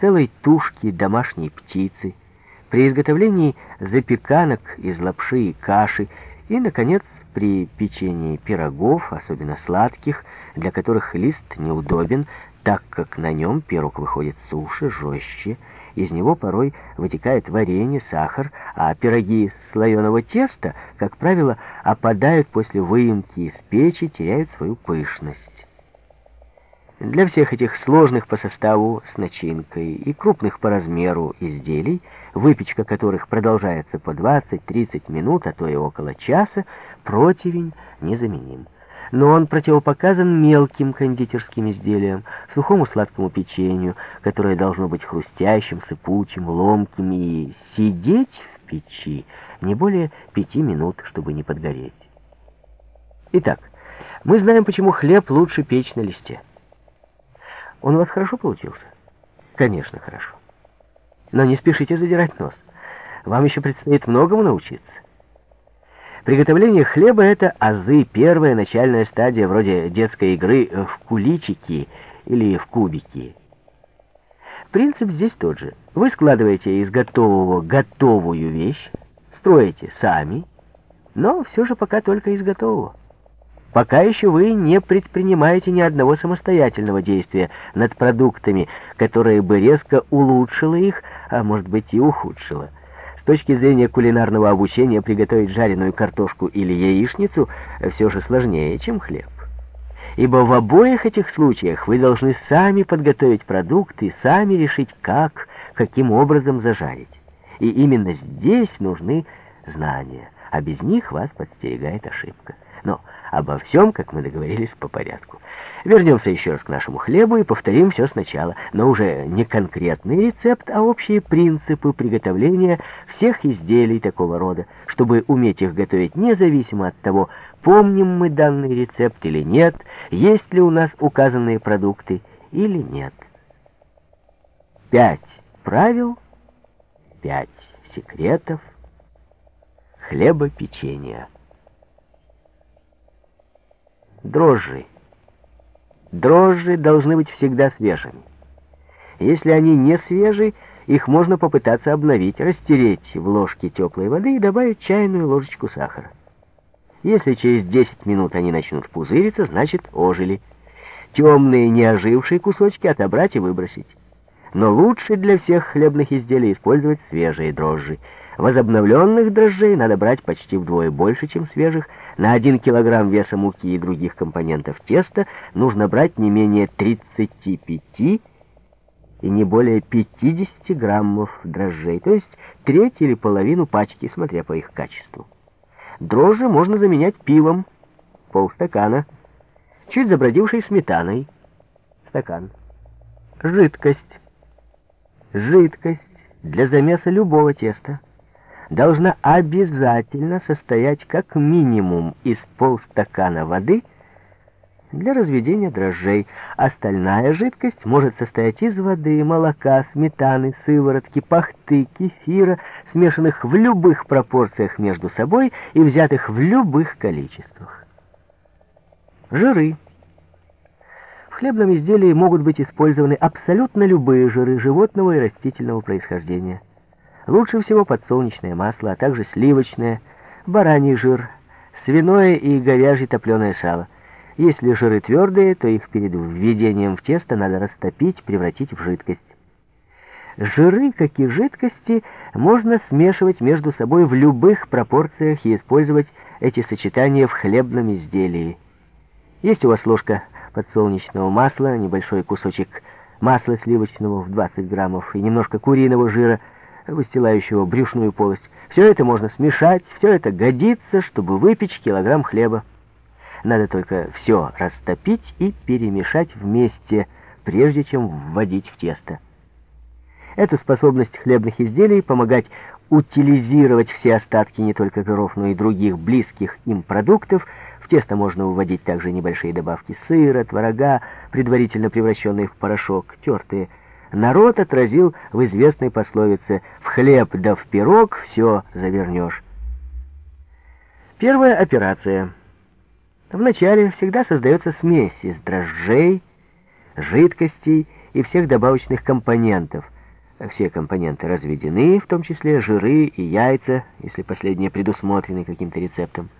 целой тушки домашней птицы, при изготовлении запеканок из лапши и каши и, наконец, при печенье пирогов, особенно сладких, для которых лист неудобен, так как на нем пирог выходит суше, жестче, из него порой вытекает варенье, сахар, а пироги слоеного теста, как правило, опадают после выемки из печи, теряют свою пышность. Для всех этих сложных по составу с начинкой и крупных по размеру изделий, выпечка которых продолжается по 20-30 минут, а то и около часа, противень незаменим. Но он противопоказан мелким кондитерским изделиям, сухому сладкому печенью, которое должно быть хрустящим, сыпучим, ломким и сидеть в печи не более пяти минут, чтобы не подгореть. Итак, мы знаем, почему хлеб лучше печь на листе. Он у вас хорошо получился? Конечно, хорошо. Но не спешите задирать нос. Вам еще предстоит многому научиться. Приготовление хлеба — это азы, первая начальная стадия, вроде детской игры в куличики или в кубики. Принцип здесь тот же. Вы складываете из готового готовую вещь, строите сами, но все же пока только из готового. Пока еще вы не предпринимаете ни одного самостоятельного действия над продуктами, которое бы резко улучшило их, а может быть и ухудшило. С точки зрения кулинарного обучения приготовить жареную картошку или яичницу все же сложнее, чем хлеб. Ибо в обоих этих случаях вы должны сами подготовить продукты, сами решить, как, каким образом зажарить. И именно здесь нужны знания, а без них вас подстерегает ошибка. Но обо всем, как мы договорились, по порядку. Вернемся еще раз к нашему хлебу и повторим все сначала, но уже не конкретный рецепт, а общие принципы приготовления всех изделий такого рода, чтобы уметь их готовить независимо от того, помним мы данный рецепт или нет, есть ли у нас указанные продукты или нет. Пять правил, пять секретов хлебопечения. Дрожжи. Дрожжи должны быть всегда свежими. Если они не свежие, их можно попытаться обновить, растереть в ложке теплой воды и добавить чайную ложечку сахара. Если через 10 минут они начнут пузыриться, значит ожили. Темные, неожившие кусочки отобрать и выбросить. Но лучше для всех хлебных изделий использовать свежие дрожжи. Возобновленных дрожжей надо брать почти вдвое больше, чем свежих, на 1 килограмм веса муки и других компонентов теста нужно брать не менее 35 и не более 50 граммов дрожжей, то есть треть или половину пачки, смотря по их качеству. Дрожжи можно заменять пивом, полстакана, чуть забродившей сметаной, стакан. Жидкость. Жидкость для замеса любого теста должна обязательно состоять как минимум из полстакана воды для разведения дрожжей. Остальная жидкость может состоять из воды, молока, сметаны, сыворотки, пахты, кефира, смешанных в любых пропорциях между собой и взятых в любых количествах. Жиры. В хлебном изделии могут быть использованы абсолютно любые жиры животного и растительного происхождения. Лучше всего подсолнечное масло, а также сливочное, бараний жир, свиное и говяжье топленое сало. Если жиры твердые, то их перед введением в тесто надо растопить, превратить в жидкость. Жиры, как и жидкости, можно смешивать между собой в любых пропорциях и использовать эти сочетания в хлебном изделии. Есть у вас ложка подсолнечного масла, небольшой кусочек масла сливочного в 20 граммов и немножко куриного жира – выстилающего брюшную полость. Все это можно смешать, все это годится, чтобы выпечь килограмм хлеба. Надо только все растопить и перемешать вместе, прежде чем вводить в тесто. Эта способность хлебных изделий помогать утилизировать все остатки не только жиров, но и других близких им продуктов. В тесто можно вводить также небольшие добавки сыра, творога, предварительно превращенные в порошок, тертые народ отразил в известной пословице «в хлеб да в пирог все завернешь». Первая операция. Вначале всегда создается смесь из дрожжей, жидкостей и всех добавочных компонентов. Все компоненты разведены, в том числе жиры и яйца, если последние предусмотрены каким-то рецептом.